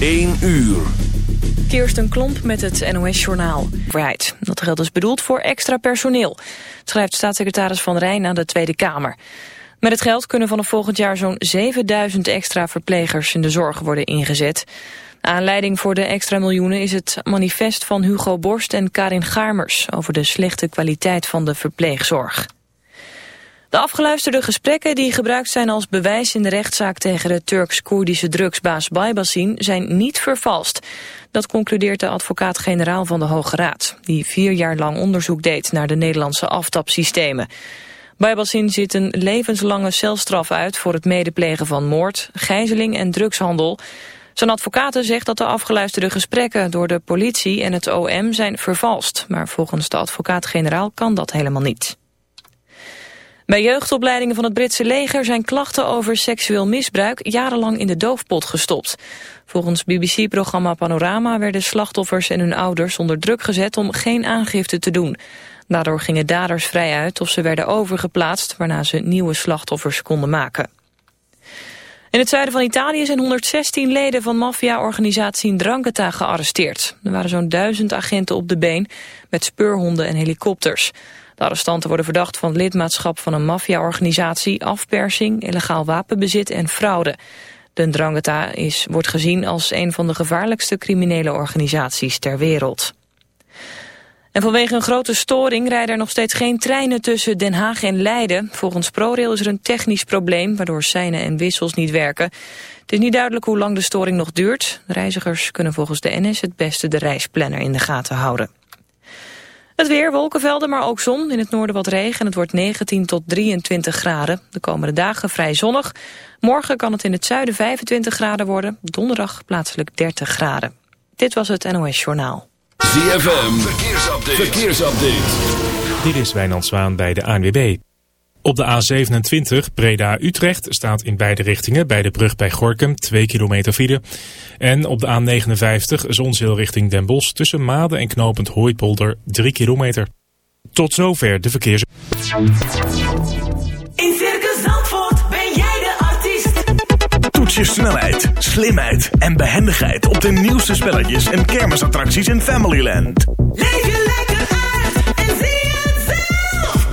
1 uur. Kirsten Klomp met het NOS-journaal. Dat geld is bedoeld voor extra personeel, schrijft staatssecretaris Van Rijn aan de Tweede Kamer. Met het geld kunnen vanaf volgend jaar zo'n 7000 extra verplegers in de zorg worden ingezet. Aanleiding voor de extra miljoenen is het manifest van Hugo Borst en Karin Garmers over de slechte kwaliteit van de verpleegzorg. De afgeluisterde gesprekken die gebruikt zijn als bewijs in de rechtszaak tegen de Turks-Koerdische drugsbaas Baybassin zijn niet vervalst. Dat concludeert de advocaat-generaal van de Hoge Raad, die vier jaar lang onderzoek deed naar de Nederlandse aftapsystemen. Baybassin zit een levenslange celstraf uit voor het medeplegen van moord, gijzeling en drugshandel. Zijn advocaten zegt dat de afgeluisterde gesprekken door de politie en het OM zijn vervalst. Maar volgens de advocaat-generaal kan dat helemaal niet. Bij jeugdopleidingen van het Britse leger zijn klachten over seksueel misbruik jarenlang in de doofpot gestopt. Volgens BBC-programma Panorama werden slachtoffers en hun ouders onder druk gezet om geen aangifte te doen. Daardoor gingen daders vrij uit of ze werden overgeplaatst, waarna ze nieuwe slachtoffers konden maken. In het zuiden van Italië zijn 116 leden van maffia-organisatie Drangheta gearresteerd. Er waren zo'n duizend agenten op de been met speurhonden en helikopters. De arrestanten worden verdacht van lidmaatschap van een maffia-organisatie, afpersing, illegaal wapenbezit en fraude. De Ndrangheta is, wordt gezien als een van de gevaarlijkste criminele organisaties ter wereld. En vanwege een grote storing rijden er nog steeds geen treinen tussen Den Haag en Leiden. Volgens ProRail is er een technisch probleem waardoor seinen en wissels niet werken. Het is niet duidelijk hoe lang de storing nog duurt. reizigers kunnen volgens de NS het beste de reisplanner in de gaten houden. Het weer, wolkenvelden, maar ook zon. In het noorden wat regen en het wordt 19 tot 23 graden. De komende dagen vrij zonnig. Morgen kan het in het zuiden 25 graden worden. Donderdag plaatselijk 30 graden. Dit was het NOS Journaal. ZFM, verkeersupdate. verkeersupdate. Dit is Wijnand Zwaan bij de ANWB. Op de A27 Breda-Utrecht staat in beide richtingen bij de brug bij Gorkum 2 kilometer file. En op de A59 Zonzeel richting Den Bosch tussen Maden en knopend Hooipolder 3 kilometer. Tot zover de verkeers... In Circus Zandvoort ben jij de artiest. Toets je snelheid, slimheid en behendigheid op de nieuwste spelletjes en kermisattracties in Familyland. Leef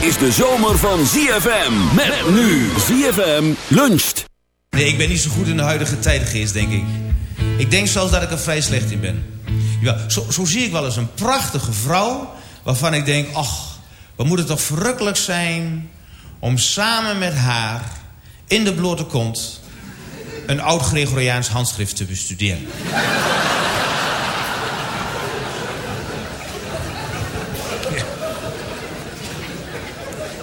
Is de zomer van ZFM. Met nu ZFM luncht. Nee, ik ben niet zo goed in de huidige tijdgeest, denk ik. Ik denk zelfs dat ik er vrij slecht in ben. Ja, zo, zo zie ik wel eens een prachtige vrouw... waarvan ik denk, ach, wat moet het toch verrukkelijk zijn... om samen met haar in de blote kont... een oud-Gregoriaans handschrift te bestuderen.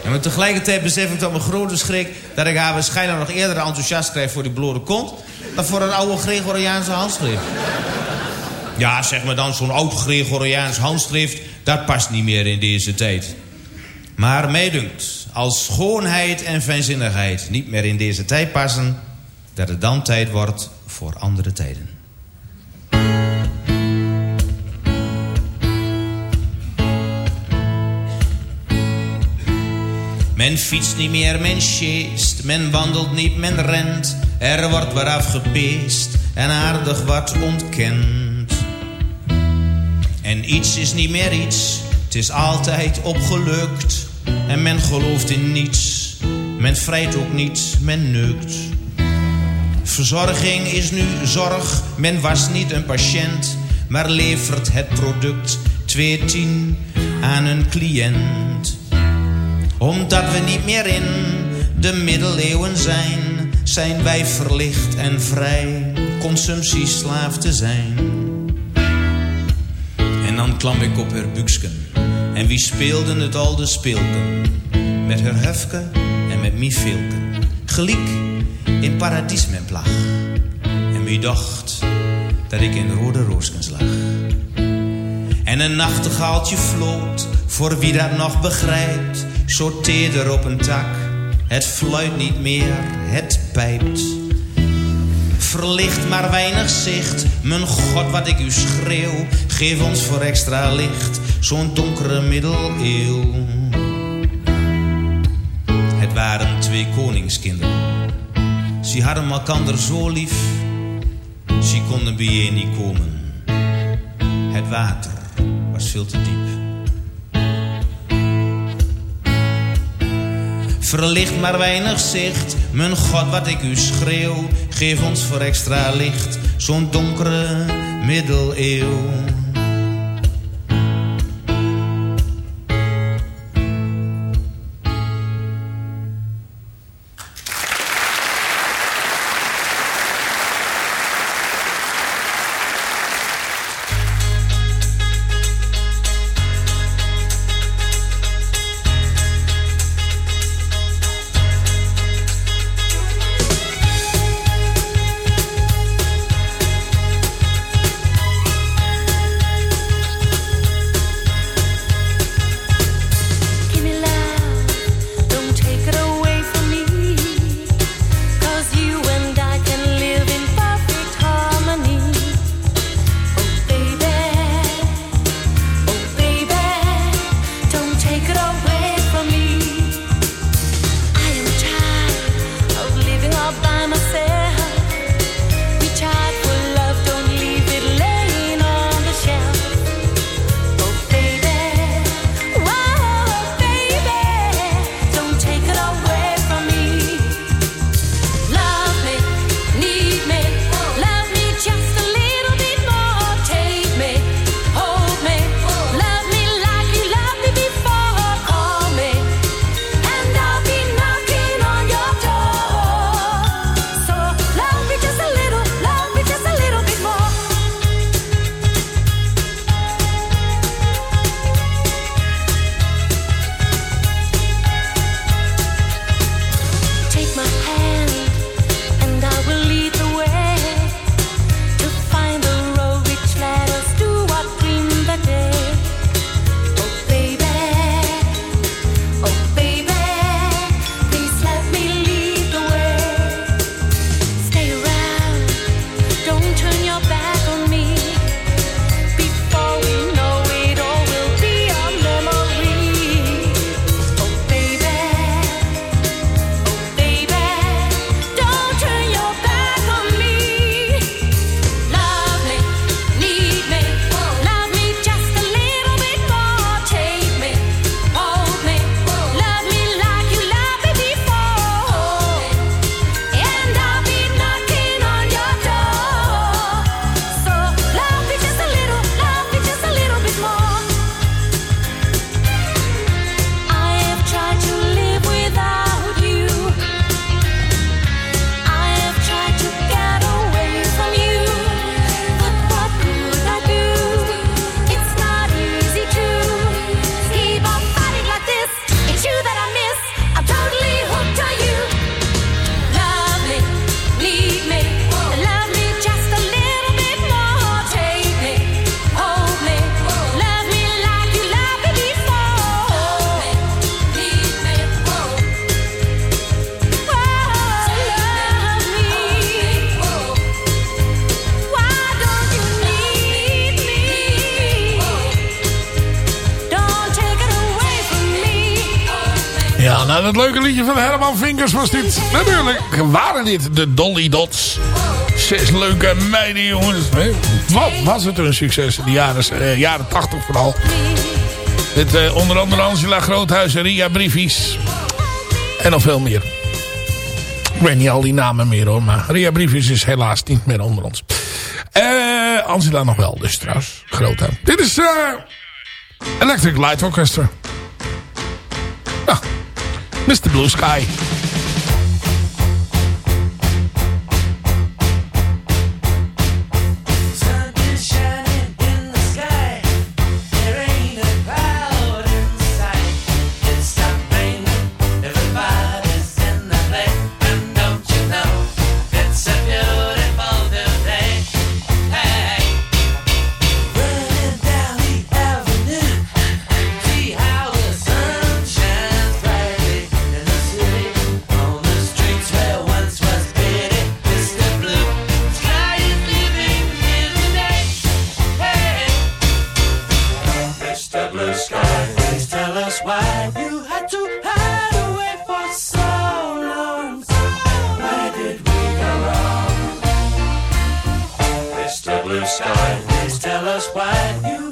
En maar tegelijkertijd besef ik tot mijn grote schrik... dat ik haar waarschijnlijk nog eerder enthousiast krijg voor die blote kont... dan voor een oude Gregoriaanse handschrift. Ja, zeg maar dan, zo'n oud Gregoriaans handschrift... dat past niet meer in deze tijd. Maar mij dunkt, als schoonheid en fijnzinnigheid niet meer in deze tijd passen... dat het dan tijd wordt voor andere tijden. Men fietst niet meer, men sjeest. Men wandelt niet, men rent. Er wordt wat afgepeest en aardig wat ontkend. En iets is niet meer iets, het is altijd opgelukt. En men gelooft in niets, men vrijt ook niet, men neukt. Verzorging is nu zorg, men was niet een patiënt, maar levert het product 2,10 aan een cliënt. Omdat we niet meer in de middeleeuwen zijn, zijn wij verlicht en vrij consumptieslaaf te zijn. En dan klam ik op haar buksken. En wie speelden het al de speelken? Met haar hufke en met mij veelken. Geliek in paradies men plag. En wie dacht dat ik in rode rooskens lag. En een nachtegaaltje floot, voor wie dat nog begrijpt. Zo teder op een tak, het fluit niet meer, het pijpt. Verlicht maar weinig zicht, mijn god wat ik u schreeuw. Geef ons voor extra licht, zo'n donkere middeleeuw. Het waren twee koningskinderen. Ze hadden elkander zo lief, ze konden bijeen niet komen. Het water veel te diep. Verlicht maar weinig zicht, mijn god wat ik u schreeuw. Geef ons voor extra licht, zo'n donkere middeleeuw. Vinkers was dit. Natuurlijk waren dit de Dolly Dots. Zes leuke meiden, jongens. Wat was het een succes in de jaren, eh, jaren 80 vooral. Dit, eh, onder andere Angela Groothuis en Ria Briefies. En nog veel meer. Ik weet niet al die namen meer hoor. Maar Ria Briefies is helaas niet meer onder ons. Eh, Angela nog wel dus trouwens. Groothuis. Dit is eh, Electric Light Orchestra. Mr. Blue Sky. Sky, please tell us why you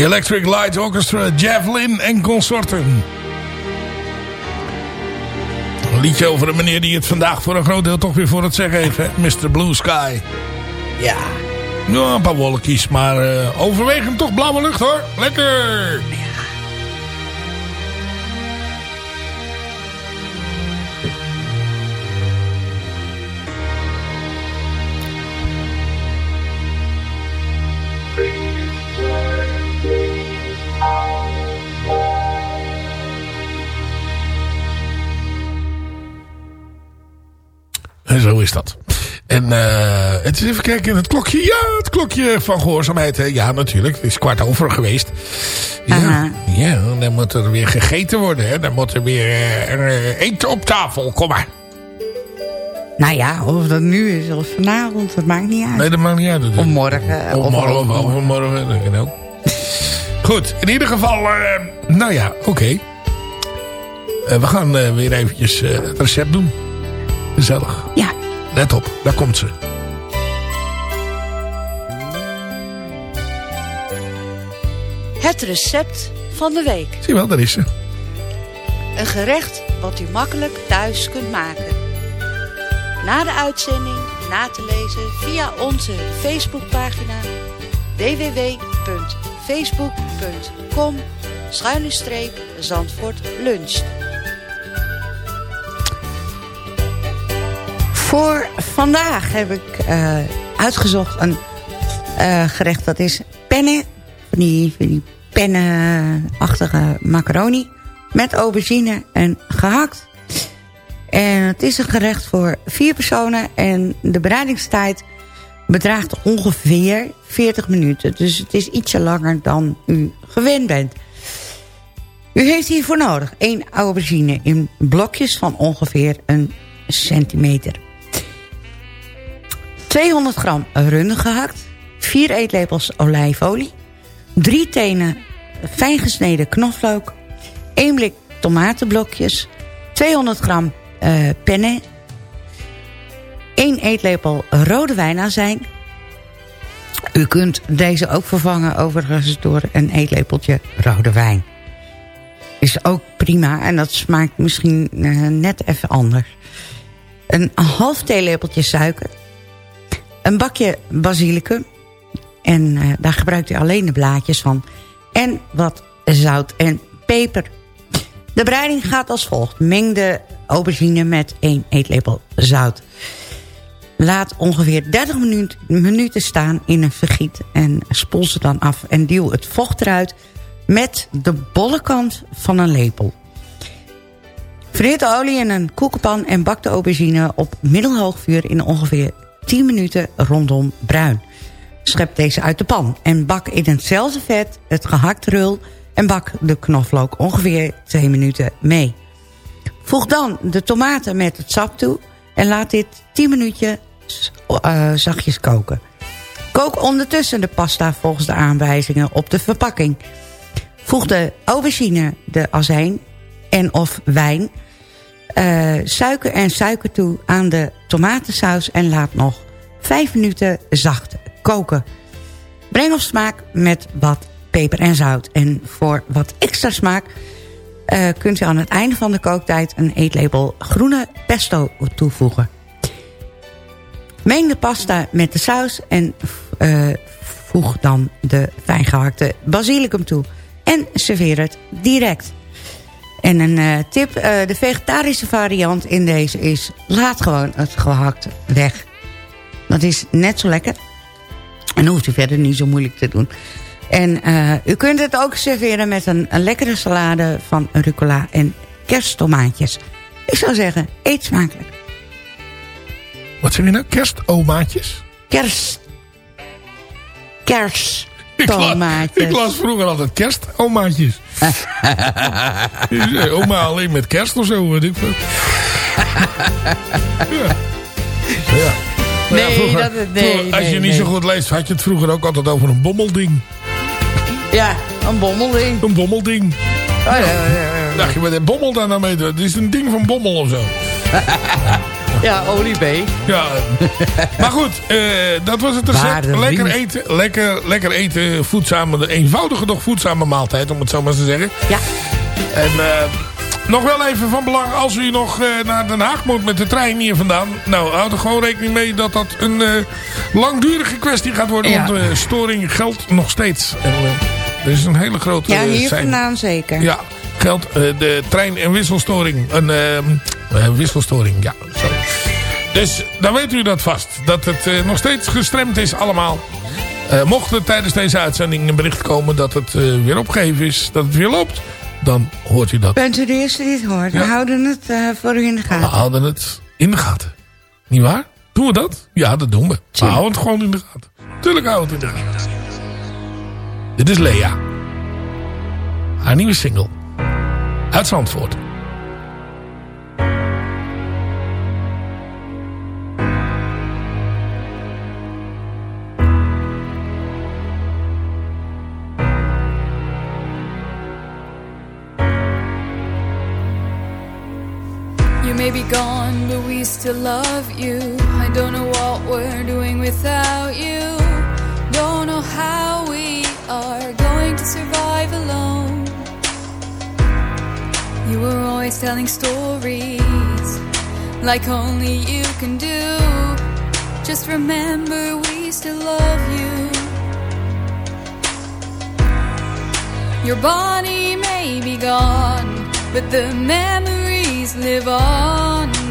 The Electric Light Orchestra, Javelin en consorten. Een liedje over een meneer die het vandaag voor een groot deel toch weer voor het zeggen heeft. Hè? Mr. Blue Sky. Ja. Ja, een paar wolkjes, maar eh, overwegend toch blauwe lucht hoor. Lekker! Zo is dat. En eh het is even kijken, het klokje. Ja, het klokje van gehoorzaamheid. Hè. Ja, natuurlijk. Het is kwart over geweest. Ja, ja dan moet er weer gegeten worden. Hè. Dan moet er weer eh, eh, eten op tafel. Kom maar. Nou ja, of dat nu is of vanavond, dat maakt niet uit. Nee, dat maakt niet uit. Of morgen. Of morgen, of overmorgen. overmorgen. dat kan ook. Goed, in ieder geval, nou ja, oké. We gaan weer eventjes het recept doen. Gezellig. Ja. Let op, daar komt ze. Het recept van de week. Zie wel, daar is ze. Een gerecht wat u makkelijk thuis kunt maken. Na de uitzending na te lezen via onze Facebookpagina www.facebook.com schuine Zandvoort luncht. Voor vandaag heb ik eh, uitgezocht een eh, gerecht dat is penne. Die, macaroni. Met aubergine en gehakt. En het is een gerecht voor vier personen. En de bereidingstijd bedraagt ongeveer 40 minuten. Dus het is ietsje langer dan u gewend bent. U heeft hiervoor nodig één aubergine in blokjes van ongeveer een centimeter. 200 gram runde gehakt. 4 eetlepels olijfolie. 3 tenen fijn gesneden knoflook. 1 blik tomatenblokjes. 200 gram eh, penne. 1 eetlepel rode wijnazijn. U kunt deze ook vervangen overigens door een eetlepeltje rode wijn. Is ook prima en dat smaakt misschien eh, net even anders. Een half theelepeltje suiker. Een bakje basilicum. En eh, daar gebruikt u alleen de blaadjes van. En wat zout en peper. De bereiding gaat als volgt. Meng de aubergine met 1 eetlepel zout. Laat ongeveer 30 minuut, minuten staan in een vergiet. En spoel ze dan af en duw het vocht eruit met de bolle kant van een lepel. Verhit de olie in een koekenpan en bak de aubergine op middelhoog vuur in ongeveer 10 minuten rondom bruin. Schep deze uit de pan en bak in hetzelfde vet het gehakt rul en bak de knoflook ongeveer 2 minuten mee. Voeg dan de tomaten met het sap toe en laat dit 10 minuutjes eh, zachtjes koken. Kook ondertussen de pasta volgens de aanwijzingen op de verpakking. Voeg de aubergine, de azijn en of wijn, eh, suiker en suiker toe aan de tomatensaus en laat nog 5 minuten zacht koken. Breng op smaak met wat peper en zout. En voor wat extra smaak eh, kunt u aan het einde van de kooktijd een eetlepel groene pesto toevoegen. Meng de pasta met de saus en eh, voeg dan de fijngehakte basilicum toe. En serveer het direct. En een eh, tip, eh, de vegetarische variant in deze is... laat gewoon het gehakt weg. Dat is net zo lekker. En hoeft u verder niet zo moeilijk te doen. En eh, u kunt het ook serveren met een, een lekkere salade van rucola en kersttomaatjes. Ik zou zeggen, eet smakelijk. Wat zeg je nou? Kerstomaatjes? Kerst. Ik, las vroeger altijd kerstomaatjes. Dus, Oma alleen met kerst of zo. Weet ik veel. ja. ja. Ja, Nee, vroeger- dat- nee, vroeger, Als nee, je niet zo goed leest, had je het vroeger ook altijd over een bommelding. Ja, een bommelding. Een bommelding. Oh, ja, ja, ja, Dacht je, wat een bommel daar nou mee? Het is een ding van bommel of zo. ja. olie B. Ja. maar goed, eh, dat was het recept. Waarde Lekker eten, lekker, lekker eten, voedzame, de eenvoudige, doch voedzame maaltijd, om het zo maar te zeggen. Ja. En eh, Nog wel even van belang, als u nog eh, naar Den Haag moet met de trein hier vandaan. Nou, houd er gewoon rekening mee dat dat een eh, langdurige kwestie gaat worden. Ja. Want eh, storing geldt nog steeds. En, eh, er is een hele grote... Ja, hier vandaan zeker. Ja, geldt de trein- en wisselstoring. Een ehm, eh, wisselstoring, ja. Zo. Dus dan weet u dat vast. Dat het eh, nog steeds gestremd is allemaal. Eh, mocht er tijdens deze uitzending een bericht komen dat het eh, weer opgegeven is. Dat het weer loopt. Dan hoort u dat. Bent u de eerste die het hoort? We houden het voor u in de We gaten. houden het in de gaten. Niet waar? Doen we dat? Ja, dat doen we. We houden het gewoon in de gaten. Tuurlijk houden we het in de gaten. Dit is Lea. Haar nieuwe single. Uit Zandvoort. Still love you. I don't know what we're doing without you. Don't know how we are going to survive alone. You were always telling stories like only you can do. Just remember, we still love you. Your body may be gone, but the memories live on,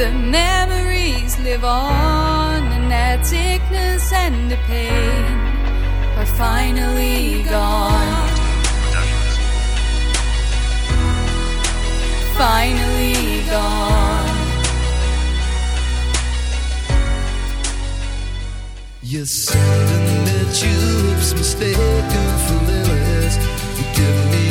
The memories live on, and that sickness and the pain are finally gone. Finally gone. You're sending me tubes mistaken for lilies. You give me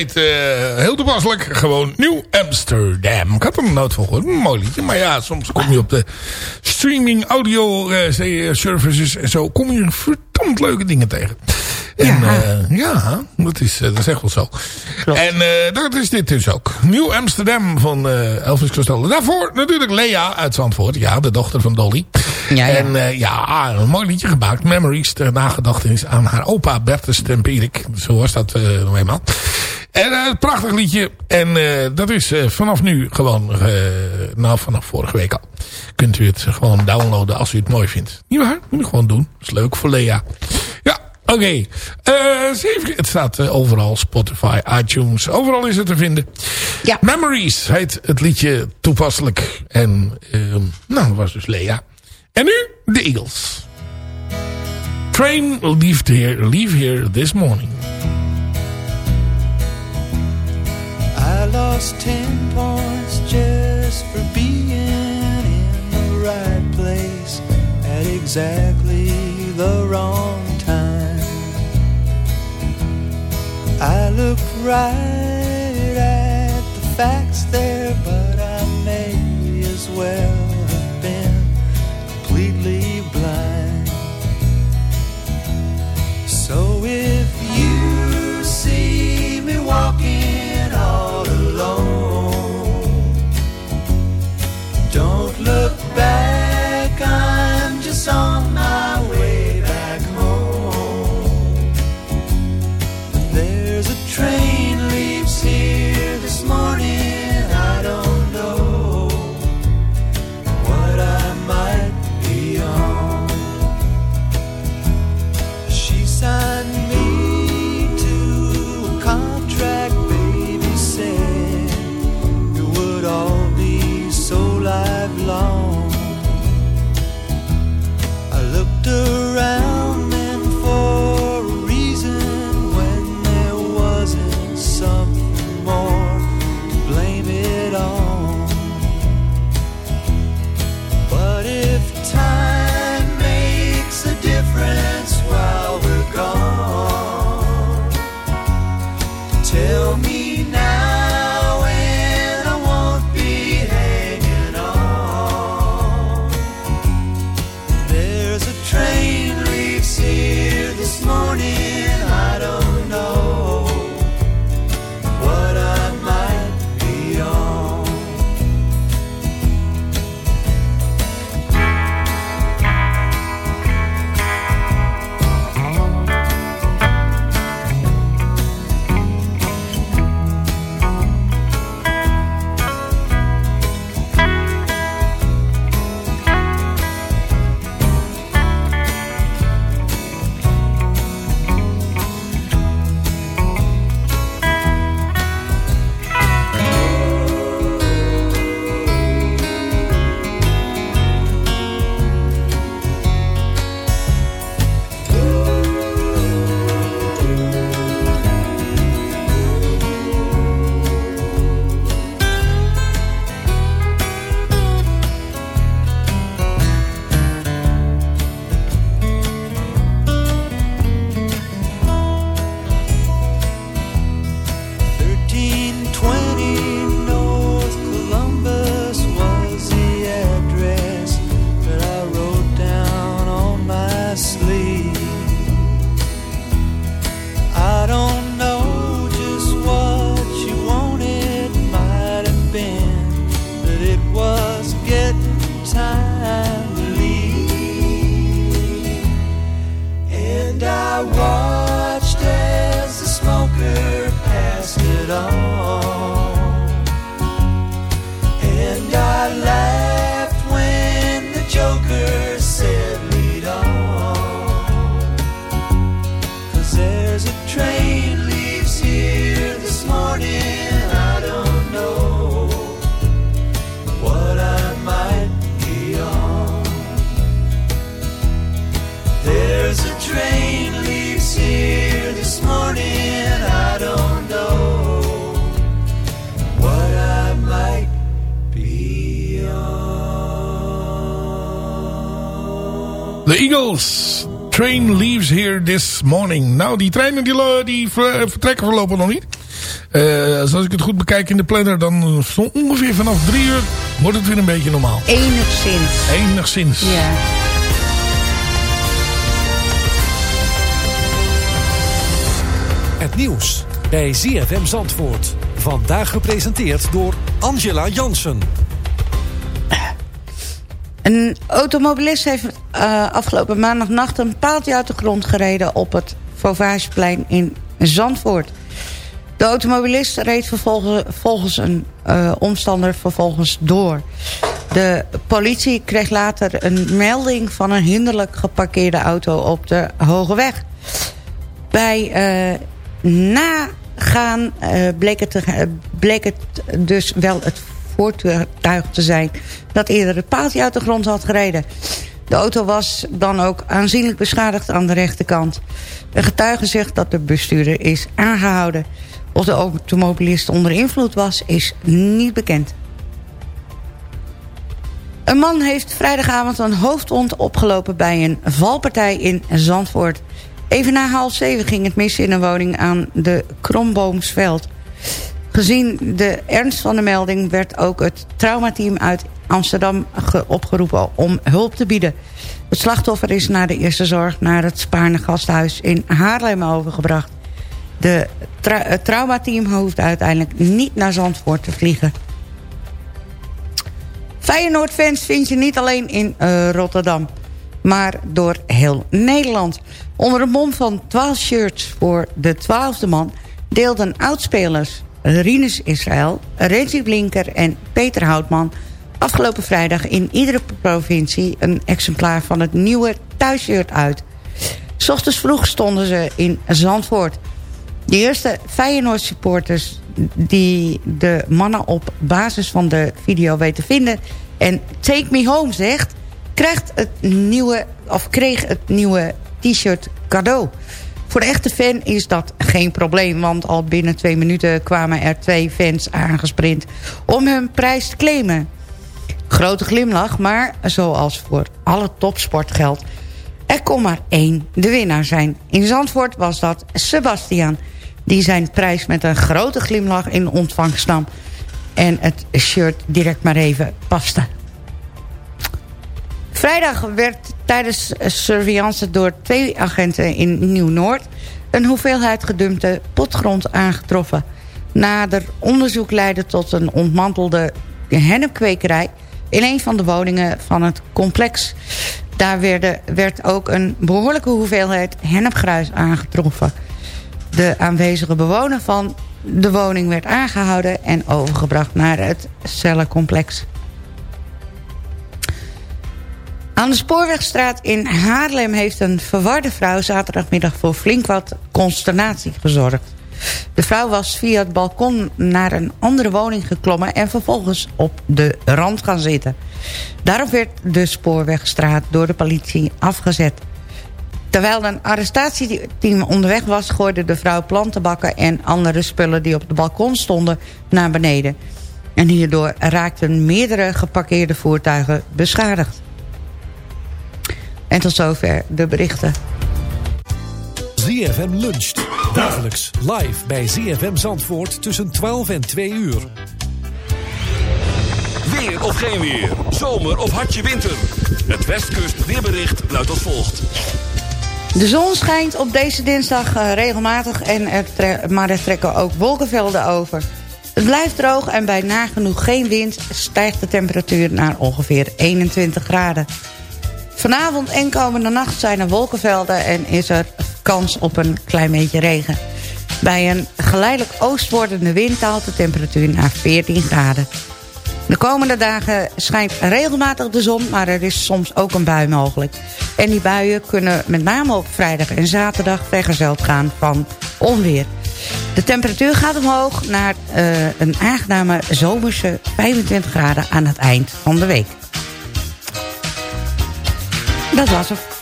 heet eh, heel toepasselijk gewoon New Amsterdam. Ik had er nog nooit van gehoord. Een Mooi liedje. Maar ja, soms kom je op de streaming audio eh, services en zo. Kom je verdomd leuke dingen tegen. En ja, ja dat, is, dat is echt wel zo. En dat is dit dus ook. Nieuw Amsterdam van Elvis Costello. Daarvoor natuurlijk Lea uit Zandvoort. Ja, de dochter van Dolly. Ja, ja. En uh, ja, een mooi liedje gemaakt. Memories ter nagedachtenis aan haar opa Bertus Tempierik. Zo was dat nog eenmaal. En een prachtig liedje. En dat is vanaf nu gewoon, nou vanaf vorige week al. Kunt u het gewoon downloaden als u het mooi vindt. Niet waar? Moet je gewoon doen. Dat is leuk voor Lea. Ja, Oké, okay. het staat overal, Spotify, iTunes, overal is het te vinden. Ja. Memories heet het liedje toepasselijk. En nou, dat was dus Lea. En nu de Eagles. Train leave here, leave here this morning. Lost ten points just for being in the right place at exactly the wrong time. I looked right at the facts there, but I may as well have been completely here this morning. Nou, die treinen die, die ver- vertrekken voorlopig nog niet. Eh, zoals ik het goed bekijk in de planner, dan zo ongeveer vanaf drie uur wordt het weer een beetje normaal. Enigszins. Enigszins. Ja. Het nieuws bij ZFM Zandvoort. Vandaag gepresenteerd door Angela Jansen. Een automobilist heeft eh, afgelopen maandagnacht een paaltje uit de grond gereden op het Vauvageplein in Zandvoort. De automobilist reed vervolgens, volgens een eh, omstander vervolgens door. De politie kreeg later een melding van een hinderlijk geparkeerde auto op de Hoge Weg. Bij eh, nagaan bleek, het, bleek het dus wel het voertuig te zijn... dat eerder het paaltje uit de grond had gereden. De auto was dan ook aanzienlijk beschadigd aan de rechterkant. De getuige zegt dat de bestuurder is aangehouden. Of de automobilist onder invloed was, is niet bekend. Een man heeft vrijdagavond een hoofdwond opgelopen bij een valpartij in Zandvoort. Even na half zeven ging het mis in een woning aan de Kromboomsveld. Gezien de ernst van de melding werd ook het traumateam uit Amsterdam ge- opgeroepen om hulp te bieden. Het slachtoffer is naar de eerste zorg naar het Spaarne gasthuis in Haarlem overgebracht. De tra het traumateam hoeft uiteindelijk niet naar Zandvoort te vliegen. Feyenoord-fans vind je niet alleen in eh, Rotterdam, maar door heel Nederland. Onder een mom van 12 shirts voor de twaalfde man... deelden oudspelers Rinus Israël, Reggie Blinker en Peter Houtman... afgelopen vrijdag in iedere provincie een exemplaar van het nieuwe thuisshirt uit. 's ochtends vroeg stonden ze in Zandvoort. De eerste Feyenoord supporters die de mannen op basis van de video weten vinden... en Take Me Home zegt, krijgt het nieuwe, of kreeg het nieuwe t-shirt cadeau. Voor de echte fan is dat geen probleem... want al binnen twee minuten kwamen er twee fans aangesprint... om hun prijs te claimen. Grote glimlach, maar zoals voor alle topsport geldt... er kon maar één de winnaar zijn. In Zandvoort was dat Sebastian... die zijn prijs met een grote glimlach in ontvangst nam... en het shirt direct maar even paste. Vrijdag werd tijdens surveillance door twee agenten in Nieuw-Noord... een hoeveelheid gedumpte potgrond aangetroffen. Nader onderzoek leidde tot een ontmantelde hennepkwekerij... in een van de woningen van het complex. Daar werd ook een behoorlijke hoeveelheid hennepgruis aangetroffen. De aanwezige bewoner van de woning werd aangehouden... en overgebracht naar het cellencomplex. Aan de Spoorwegstraat in Haarlem heeft een verwarde vrouw... zaterdagmiddag voor flink wat consternatie gezorgd. De vrouw was via het balkon naar een andere woning geklommen... en vervolgens op de rand gaan zitten. Daarop werd de Spoorwegstraat door de politie afgezet. Terwijl een arrestatieteam onderweg was... gooide de vrouw plantenbakken en andere spullen die op het balkon stonden naar beneden. En hierdoor raakten meerdere geparkeerde voertuigen beschadigd. En tot zover de berichten. ZFM luncht. Dagelijks live bij ZFM Zandvoort tussen 12 en 2 uur. Weer of geen weer. Zomer of hartje winter. Het Westkust weerbericht luidt als volgt. De zon schijnt op deze dinsdag eh, regelmatig, en er maar er trekken ook wolkenvelden over. Het blijft droog en bij nagenoeg geen wind stijgt de temperatuur naar ongeveer 21 graden. Vanavond en komende nacht zijn er wolkenvelden en is er kans op een klein beetje regen. Bij een geleidelijk oostwordende wind daalt de temperatuur naar 14 graden. De komende dagen schijnt regelmatig de zon, maar er is soms ook een bui mogelijk. En die buien kunnen met name op vrijdag en zaterdag vergezeld gaan van onweer. De temperatuur gaat omhoog naar eh, een aangename zomerse 25 graden aan het eind van de week. Dat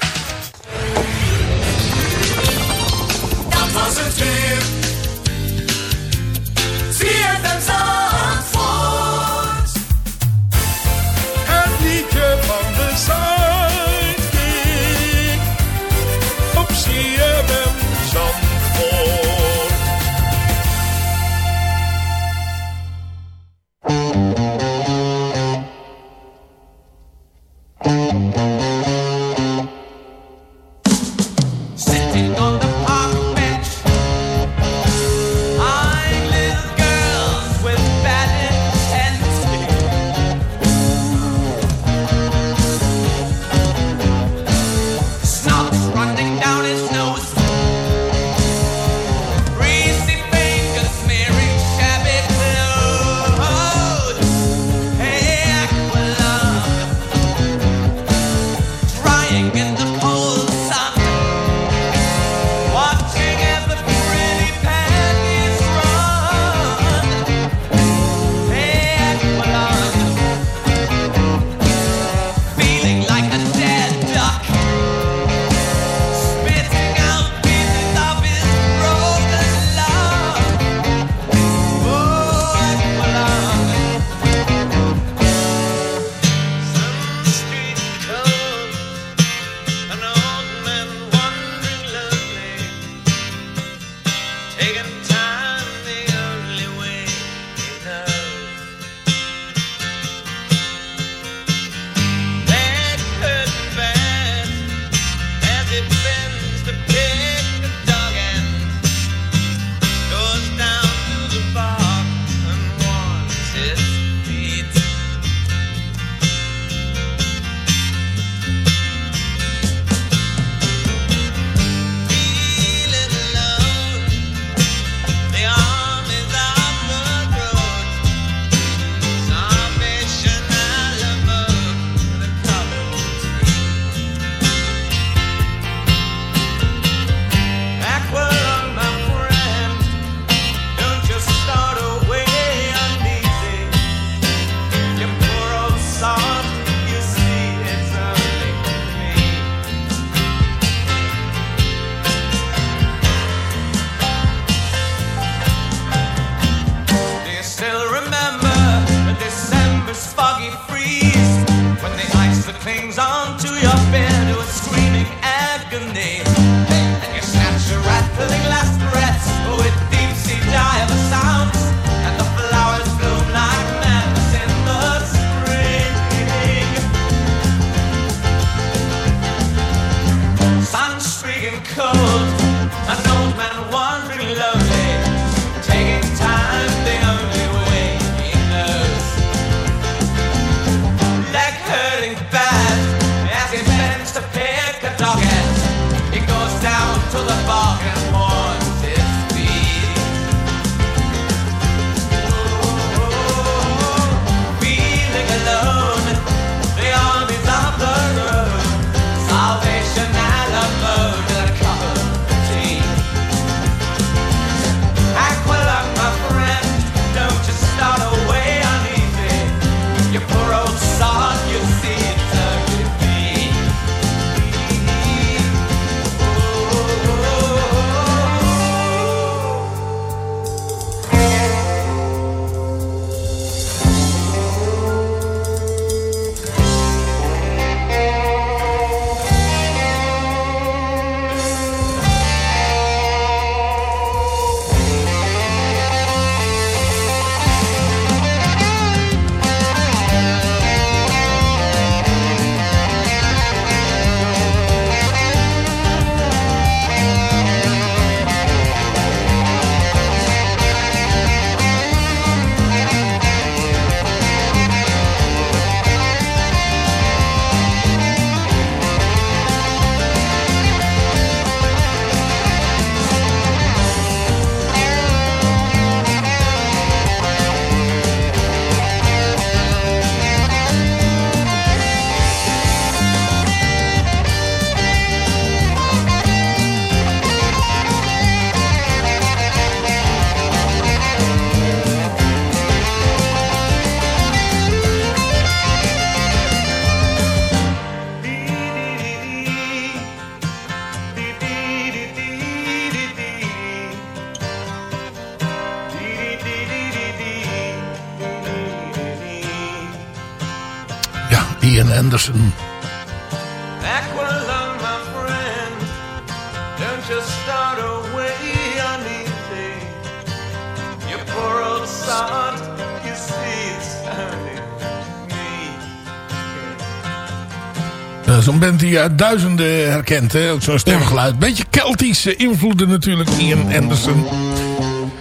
Zo'n band die je uit duizenden herkent, hè? ook zo'n stemgeluid. Beetje Keltische invloeden natuurlijk, Ian Anderson.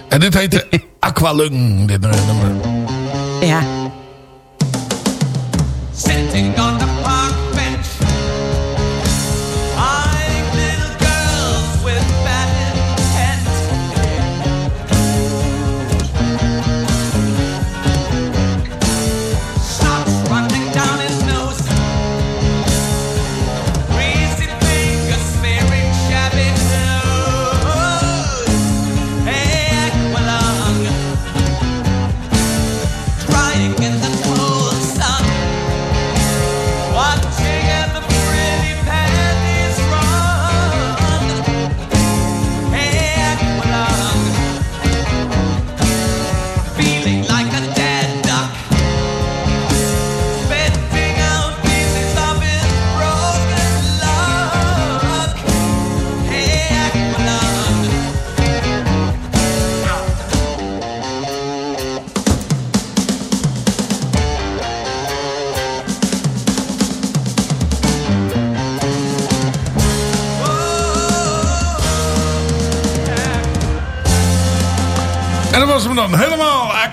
En dit heet de Aqualung, dit nummer. Ja.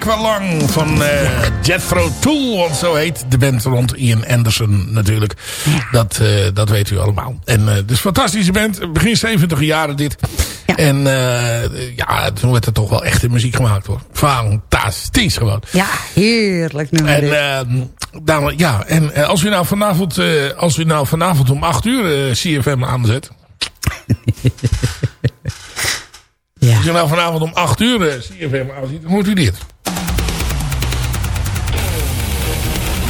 Aqualung van eh, Jethro Tull. Want zo heet de band rond Ian Anderson natuurlijk. Dat, eh, dat weet u allemaal. En eh dus fantastische band. Begin 70 jaren dit. En ja, toen werd er toch wel echte muziek gemaakt hoor. Fantastisch gewoon. Ja, heerlijk nummer En, dan, ja, en als u nou vanavond, als u nou vanavond om 8 uur CFM aanzet. Als u nou vanavond om 8 uur CFM aanziet, dan hoort u dit.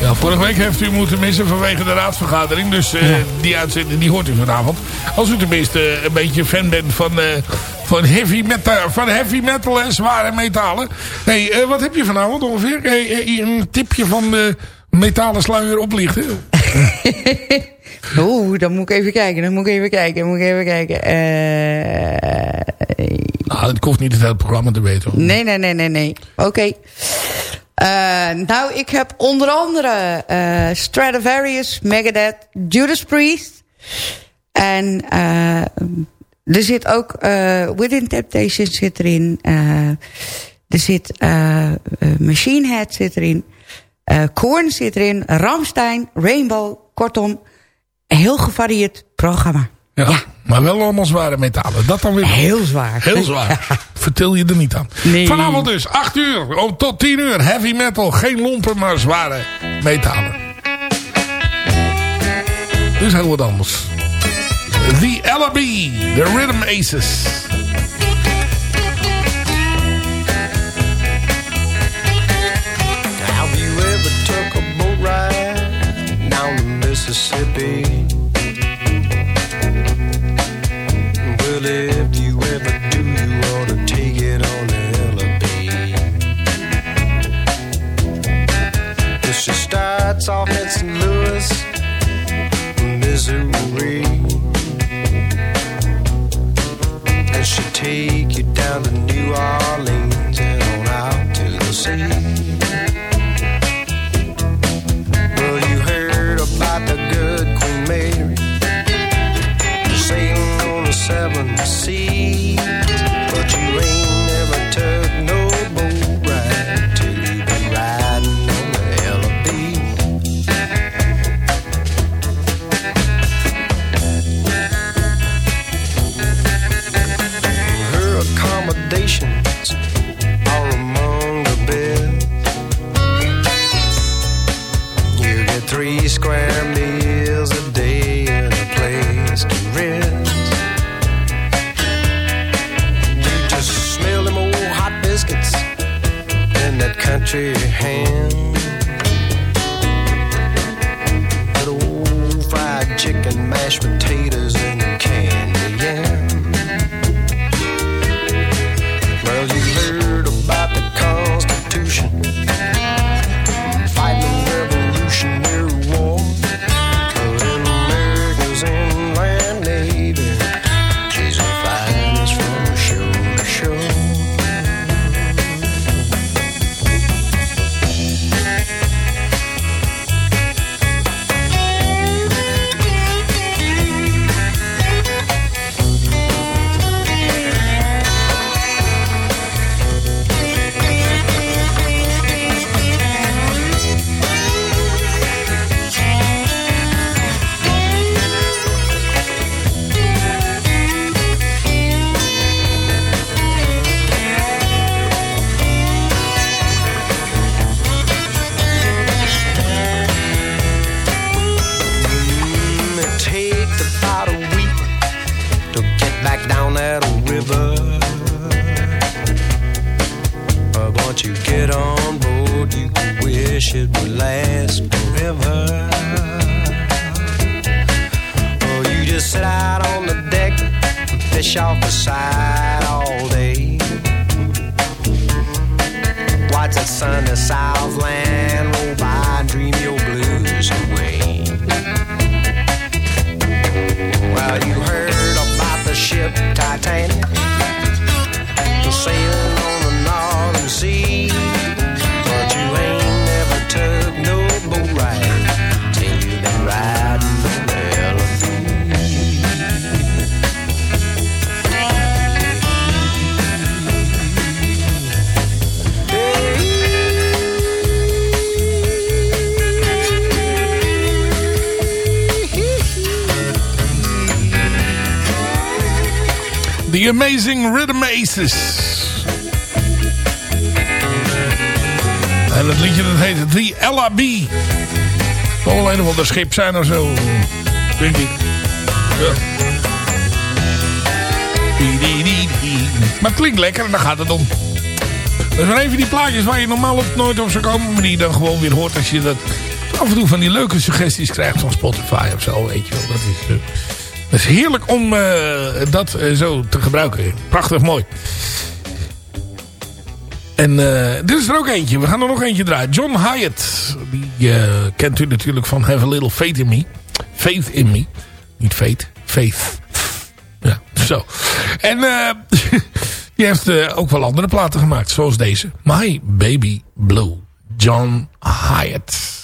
Ja, vorige week heeft u moeten missen vanwege de raadsvergadering. Dus eh, die uitzending die hoort u vanavond. Als u tenminste een beetje fan bent van, eh, van, heavy, metal, van heavy metal en zware metalen. hey, eh, wat heb je vanavond ongeveer? Hey, een tipje van de metalen sluier oplichten. Oeh, dan moet ik even kijken, dan moet ik even kijken, dan moet ik even kijken. Eh, Nou, ik hoef niet het hele programma te weten. hoor. nee, nee, nee, nee, nee. Oké. Nou, ik heb onder andere eh, Stradivarius, Megadeth, Judas Priest. En eh, er zit ook eh, Within Temptation zit erin. Eh, er zit eh, eh, Machine Head zit erin. eh Korn zit erin. Ramstein, Rainbow. Kortom, een heel gevarieerd programma. Ja, Maar wel allemaal zware metalen. Dat dan weer. Heel zwaar. Heel zwaar. Vertel je er niet aan. Nee. Vanavond dus, 8 uur oh, tot 10 uur. Heavy metal. Geen lompen, maar zware metalen. Dus heel wat anders. The LB. The Rhythm Aces. Have you ever took a boat ride down the Mississippi? lived schip zijn of zo. Denk ik. Maar het klinkt lekker en daar gaat het om. Dat zijn even die plaatjes waar je normaal op nooit op zou komen. Maar die je dan gewoon weer hoort als je dat af en toe van die leuke suggesties krijgt van Spotify of zo. Weet je wel. Dat is, eh, is heerlijk om eh, dat eh, zo te gebruiken. Prachtig mooi. En dit is er ook eentje. We gaan er nog eentje draaien. John Hyatt. Die eh, kent u natuurlijk van Have a Little Faith in Me. Faith in Me. Niet faith. Faith. Ja, zo. En eh, die heeft eh, ook wel andere platen gemaakt. Zoals deze. My Baby Blue. John Hyatt.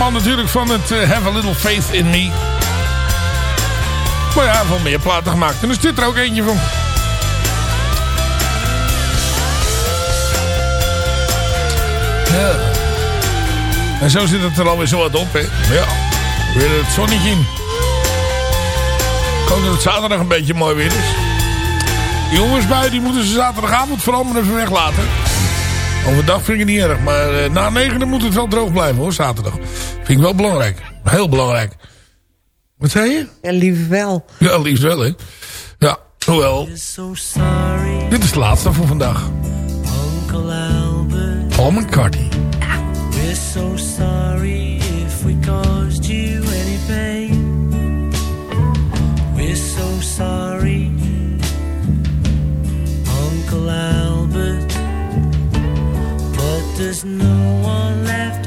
Man natuurlijk van het eh, Have a Little Faith in Me. Maar ja, van meer platen gemaakt. En er dit er ook eentje van. Ja. En zo zit het er alweer zo wat op, hè. Ja. Weer het zonnetje in. Ik hoop dat het zaterdag een beetje mooi weer is. Die jongensbui die moeten ze zaterdagavond vooral maar even weglaten. Overdag vind ik het niet erg. Maar eh, na negenen moet het wel droog blijven hoor, zaterdag. Vind ik wel belangrijk. Heel belangrijk. Wat zei je? Ja, lief wel. Ja, liefst wel hè. Ja, hoewel. Dit is de laatste voor vandaag. Uncle Albert, Paul McCartney. we're so sorry if we caused you any pain. We're so sorry, Uncle Albert. But there's no one left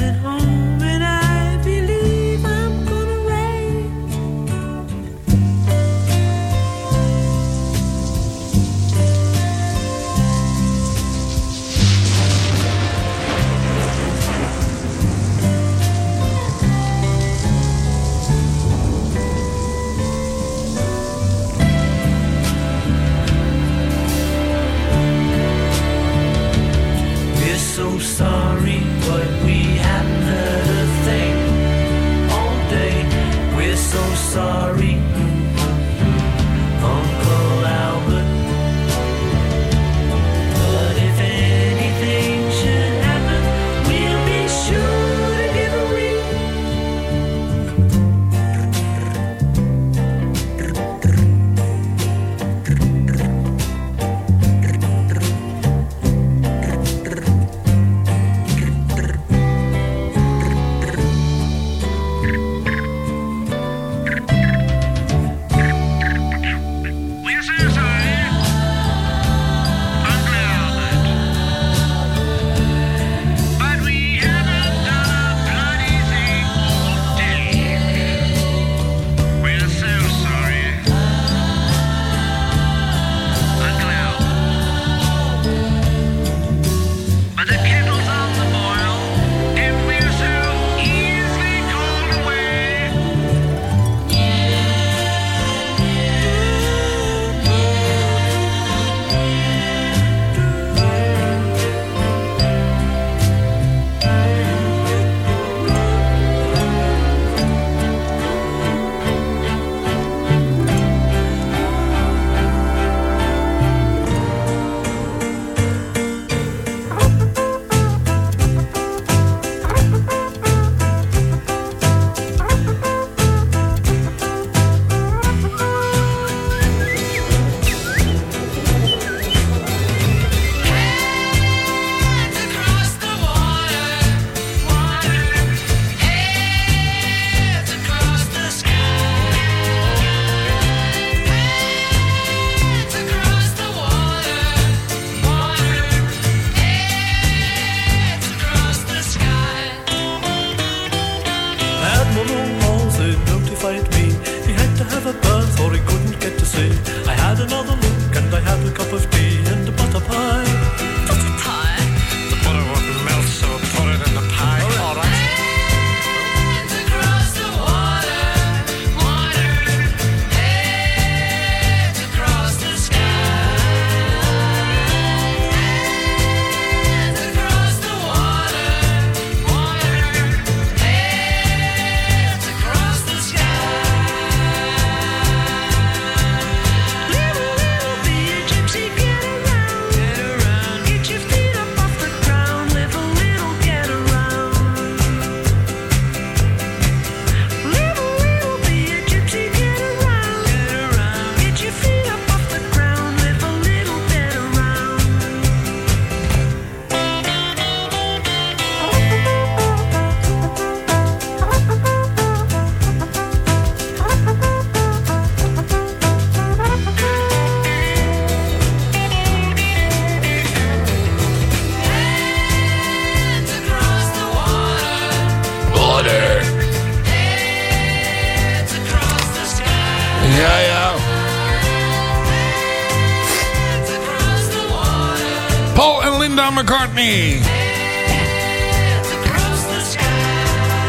McCartney.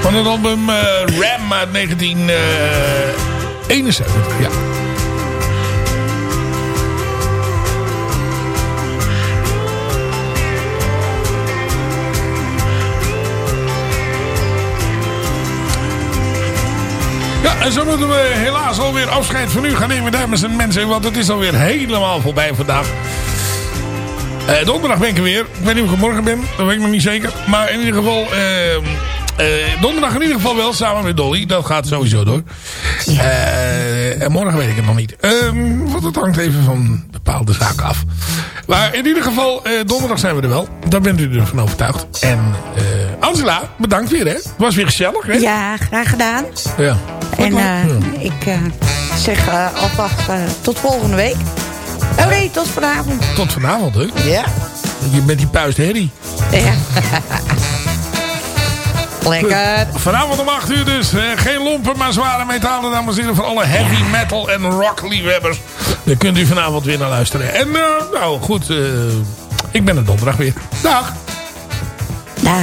Van het album eh, Ram uit 1971. ja. Ja, en zo moeten we helaas alweer afscheid van u gaan nemen, dames en mensen. Want het is alweer helemaal voorbij vandaag. Eh, donderdag ben ik er weer. Ik weet niet of ik er morgen ben. Dat weet ik nog niet zeker. Maar in ieder geval... eh, eh, donderdag in ieder geval wel, samen met Dolly. Dat gaat sowieso door. Eh, en morgen weet ik het nog niet. Ehm, want het hangt even van bepaalde zaken af. Maar in ieder geval, eh, donderdag zijn we er wel. Daar bent u ervan overtuigd. En eh, Angela, bedankt weer hè. Het was weer gezellig hè. Ja, graag gedaan. Ja. En eh, ik eh, zeg eh, alvast tot volgende week. Oh nee, tot vanavond. Tot vanavond hè. Ja. Je bent die puist herrie. Ja. Lekker. Vanavond om 8 uur dus. eh, geen lompen, maar zware metalen, dames en heren. Voor alle heavy metal en rock liefhebbers. Daar kunt u vanavond weer naar luisteren. En eh, nou goed, eh, ik ben er donderdag weer. Dag. Dag.